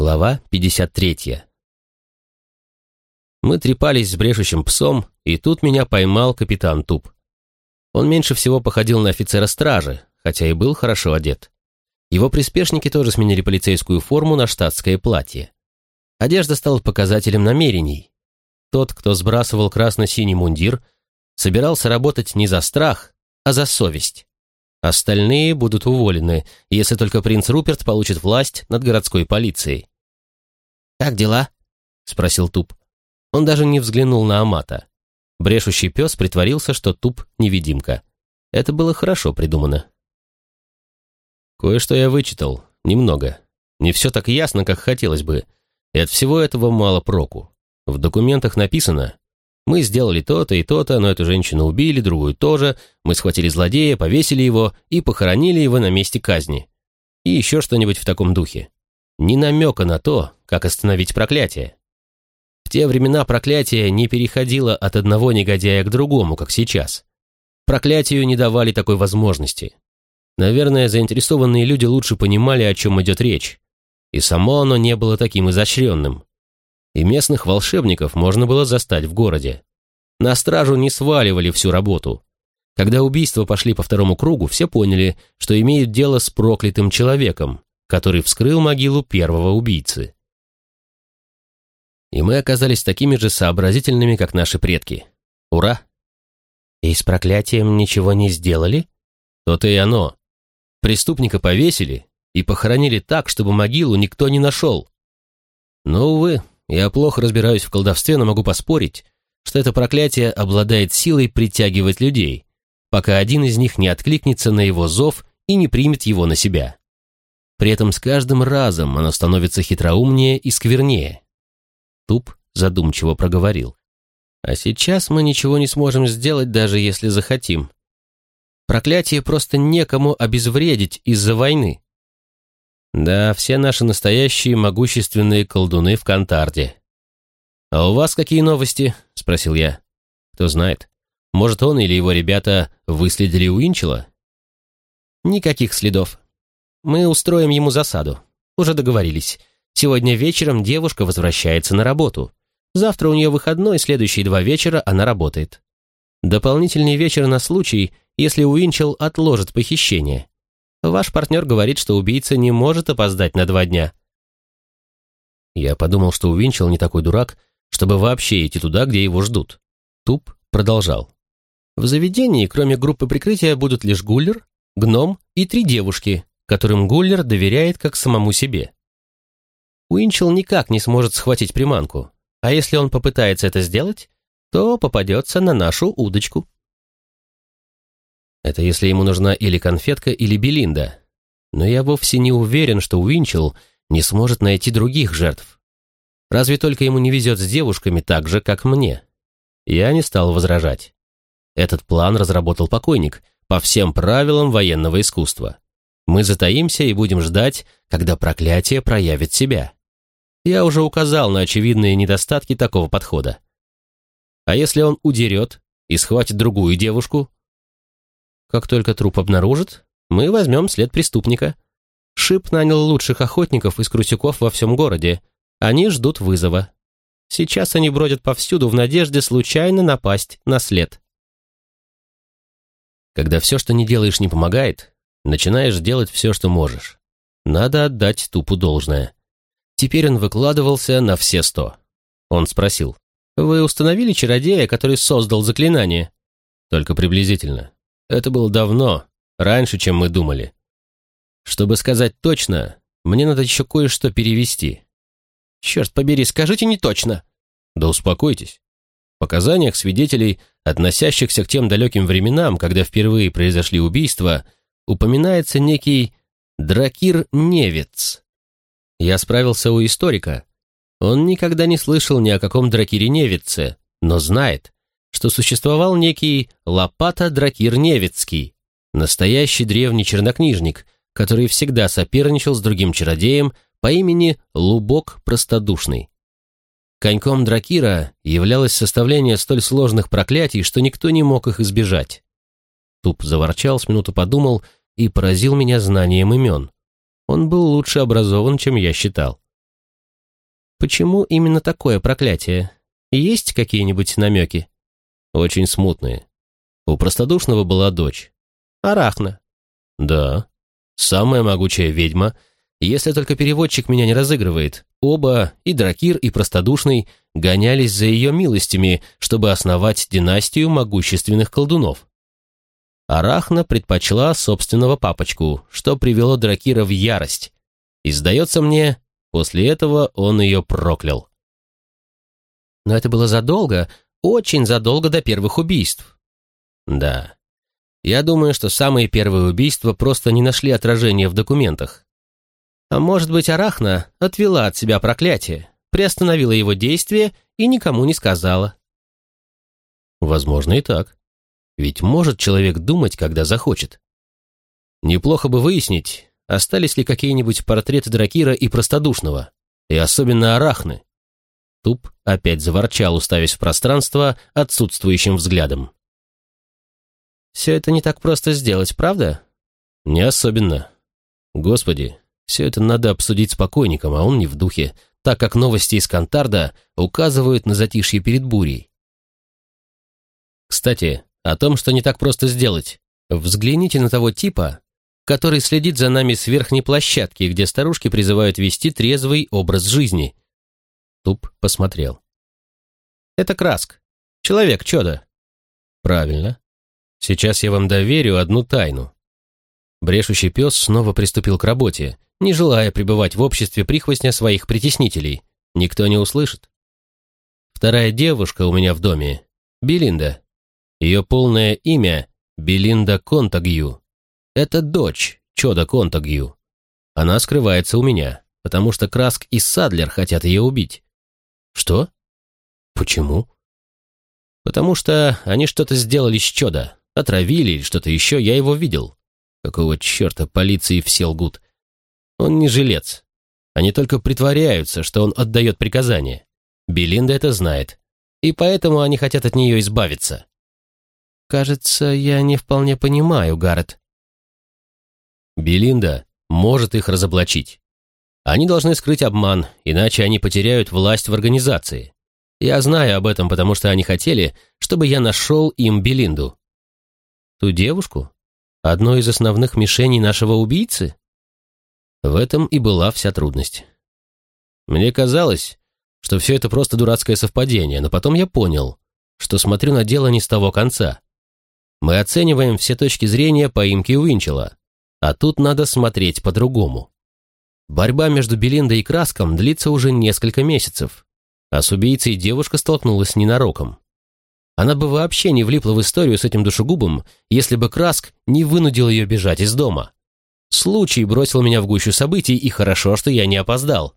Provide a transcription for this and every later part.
Глава 53. Мы трепались с брешущим псом, и тут меня поймал капитан Туп. Он меньше всего походил на офицера стражи, хотя и был хорошо одет. Его приспешники тоже сменили полицейскую форму на штатское платье. Одежда стала показателем намерений. Тот, кто сбрасывал красно-синий мундир, собирался работать не за страх, а за совесть. Остальные будут уволены, если только принц Руперт получит власть над городской полицией. «Как дела?» — спросил Туп. Он даже не взглянул на Амата. Брешущий пес притворился, что Туп — невидимка. Это было хорошо придумано. Кое-что я вычитал, немного. Не все так ясно, как хотелось бы, и от всего этого мало проку. В документах написано, мы сделали то-то и то-то, но эту женщину убили, другую тоже. Мы схватили злодея, повесили его и похоронили его на месте казни. И еще что-нибудь в таком духе. Ни намека на то, как остановить проклятие. В те времена проклятие не переходило от одного негодяя к другому, как сейчас. Проклятию не давали такой возможности. Наверное, заинтересованные люди лучше понимали, о чем идет речь. И само оно не было таким изощренным и местных волшебников можно было застать в городе. На стражу не сваливали всю работу. Когда убийства пошли по второму кругу, все поняли, что имеют дело с проклятым человеком, который вскрыл могилу первого убийцы. И мы оказались такими же сообразительными, как наши предки. Ура! И с проклятием ничего не сделали? То-то и оно. Преступника повесили и похоронили так, чтобы могилу никто не нашел. Но, увы, я плохо разбираюсь в колдовстве, но могу поспорить, что это проклятие обладает силой притягивать людей, пока один из них не откликнется на его зов и не примет его на себя. При этом с каждым разом оно становится хитроумнее и сквернее. Туп задумчиво проговорил. А сейчас мы ничего не сможем сделать, даже если захотим. Проклятие просто некому обезвредить из-за войны. Да, все наши настоящие могущественные колдуны в Кантарде. «А у вас какие новости?» — спросил я. «Кто знает. Может, он или его ребята выследили Уинчела?» «Никаких следов. Мы устроим ему засаду. Уже договорились. Сегодня вечером девушка возвращается на работу. Завтра у нее выходной, следующие два вечера она работает. Дополнительный вечер на случай, если Уинчел отложит похищение. Ваш партнер говорит, что убийца не может опоздать на два дня. Я подумал, что Увинчил не такой дурак, чтобы вообще идти туда, где его ждут. Туп продолжал. В заведении, кроме группы прикрытия, будут лишь Гуллер, Гном и три девушки, которым Гуллер доверяет как самому себе. Уинчел никак не сможет схватить приманку, а если он попытается это сделать, то попадется на нашу удочку. Это если ему нужна или конфетка, или Белинда. Но я вовсе не уверен, что Уинчел не сможет найти других жертв. Разве только ему не везет с девушками так же, как мне. Я не стал возражать. Этот план разработал покойник по всем правилам военного искусства. Мы затаимся и будем ждать, когда проклятие проявит себя. Я уже указал на очевидные недостатки такого подхода. А если он удерет и схватит другую девушку, как только труп обнаружат, мы возьмем след преступника. Шип нанял лучших охотников из крутиков во всем городе. Они ждут вызова. Сейчас они бродят повсюду в надежде случайно напасть на след. Когда все, что не делаешь, не помогает, начинаешь делать все, что можешь. Надо отдать тупу должное. Теперь он выкладывался на все сто. Он спросил, «Вы установили чародея, который создал заклинание?» «Только приблизительно. Это было давно, раньше, чем мы думали. Чтобы сказать точно, мне надо еще кое-что перевести. Черт побери, скажите не точно. Да успокойтесь. В показаниях свидетелей, относящихся к тем далеким временам, когда впервые произошли убийства, упоминается некий Дракир-Невец. Я справился у историка. Он никогда не слышал ни о каком Дракире-Невице, но знает, что существовал некий Лопата Дракир Невецкий, настоящий древний чернокнижник, который всегда соперничал с другим чародеем по имени Лубок Простодушный. Коньком Дракира являлось составление столь сложных проклятий, что никто не мог их избежать. Туп заворчал, с минуту подумал и поразил меня знанием имен. Он был лучше образован, чем я считал. Почему именно такое проклятие? Есть какие-нибудь намеки? Очень смутные. У простодушного была дочь. Арахна. Да. Самая могучая ведьма, если только переводчик меня не разыгрывает. Оба, и Дракир, и простодушный, гонялись за ее милостями, чтобы основать династию могущественных колдунов. Арахна предпочла собственного папочку, что привело Дракира в ярость. И, сдается мне, после этого он ее проклял. Но это было задолго, очень задолго до первых убийств. Да. Я думаю, что самые первые убийства просто не нашли отражения в документах. А может быть, Арахна отвела от себя проклятие, приостановила его действие и никому не сказала. Возможно и так. Ведь может человек думать, когда захочет. Неплохо бы выяснить, остались ли какие-нибудь портреты Дракира и Простодушного, и особенно Арахны. Туп опять заворчал, уставясь в пространство отсутствующим взглядом. «Все это не так просто сделать, правда?» «Не особенно. Господи, все это надо обсудить с покойником, а он не в духе, так как новости из Кантарда указывают на затишье перед бурей. Кстати, о том, что не так просто сделать. Взгляните на того типа, который следит за нами с верхней площадки, где старушки призывают вести трезвый образ жизни. Туп посмотрел. Это Краск. Человек-чудо. Правильно. Сейчас я вам доверю одну тайну. Брешущий пес снова приступил к работе, не желая пребывать в обществе прихвостня своих притеснителей. Никто не услышит. Вторая девушка у меня в доме — Белинда. Ее полное имя — Белинда Контагью. Это дочь Чода Контагью. Она скрывается у меня, потому что Краск и Садлер хотят ее убить. Что? Почему? Потому что они что-то сделали с Чода, отравили или что-то еще, я его видел. Какого черта полиции все лгут? Он не жилец. Они только притворяются, что он отдает приказания. Белинда это знает. И поэтому они хотят от нее избавиться. Кажется, я не вполне понимаю, Гаррет. Белинда может их разоблачить. Они должны скрыть обман, иначе они потеряют власть в организации. Я знаю об этом, потому что они хотели, чтобы я нашел им Белинду. Ту девушку? Одну из основных мишеней нашего убийцы? В этом и была вся трудность. Мне казалось, что все это просто дурацкое совпадение, но потом я понял, что смотрю на дело не с того конца. Мы оцениваем все точки зрения поимки Уинчела, а тут надо смотреть по-другому. Борьба между Белиндой и Краском длится уже несколько месяцев, а с убийцей девушка столкнулась ненароком. Она бы вообще не влипла в историю с этим душегубом, если бы Краск не вынудил ее бежать из дома. Случай бросил меня в гущу событий, и хорошо, что я не опоздал.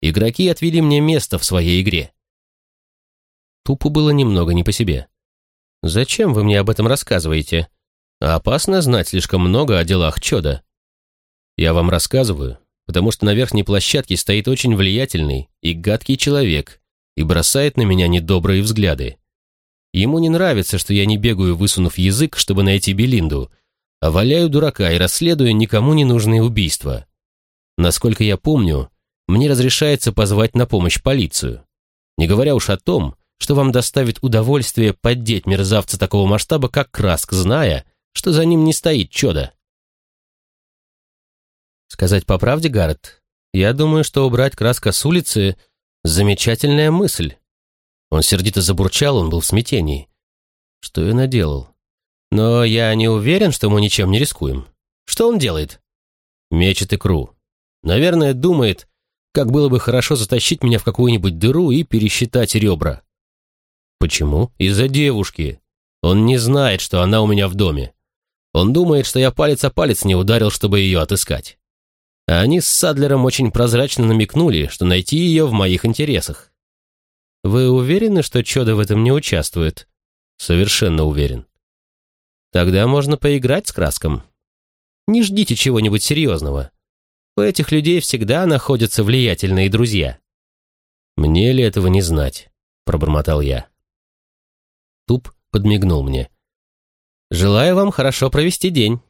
Игроки отвели мне место в своей игре. Тупу было немного не по себе. «Зачем вы мне об этом рассказываете? Опасно знать слишком много о делах Чода». «Я вам рассказываю, потому что на верхней площадке стоит очень влиятельный и гадкий человек и бросает на меня недобрые взгляды. Ему не нравится, что я не бегаю, высунув язык, чтобы найти Белинду, а валяю дурака и расследую никому не нужные убийства. Насколько я помню, мне разрешается позвать на помощь полицию. Не говоря уж о том, что вам доставит удовольствие поддеть мерзавца такого масштаба, как Краск, зная, что за ним не стоит чудо. Сказать по правде, Гаррет, я думаю, что убрать Краска с улицы — замечательная мысль. Он сердито забурчал, он был в смятении. Что я наделал? Но я не уверен, что мы ничем не рискуем. Что он делает? Мечет икру. Наверное, думает, как было бы хорошо затащить меня в какую-нибудь дыру и пересчитать ребра. Почему? Из-за девушки. Он не знает, что она у меня в доме. Он думает, что я палец о палец не ударил, чтобы ее отыскать. А они с Садлером очень прозрачно намекнули, что найти ее в моих интересах. Вы уверены, что Чода в этом не участвует? Совершенно уверен. Тогда можно поиграть с краском. Не ждите чего-нибудь серьезного. У этих людей всегда находятся влиятельные друзья. «Мне ли этого не знать?» — пробормотал я. Туп подмигнул мне. «Желаю вам хорошо провести день».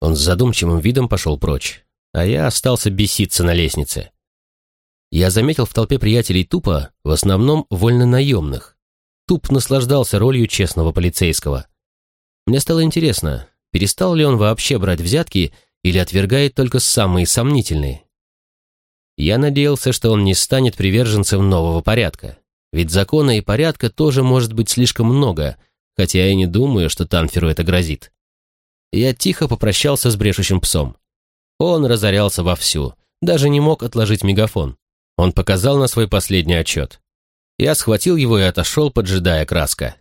Он с задумчивым видом пошел прочь, а я остался беситься на лестнице. Я заметил в толпе приятелей Тупа в основном вольнонаемных. Туп наслаждался ролью честного полицейского. Мне стало интересно, перестал ли он вообще брать взятки или отвергает только самые сомнительные. Я надеялся, что он не станет приверженцем нового порядка. Ведь закона и порядка тоже может быть слишком много, хотя я не думаю, что Танферу это грозит. Я тихо попрощался с брешущим псом. Он разорялся вовсю, даже не мог отложить мегафон. Он показал на свой последний отчет. Я схватил его и отошел, поджидая краска.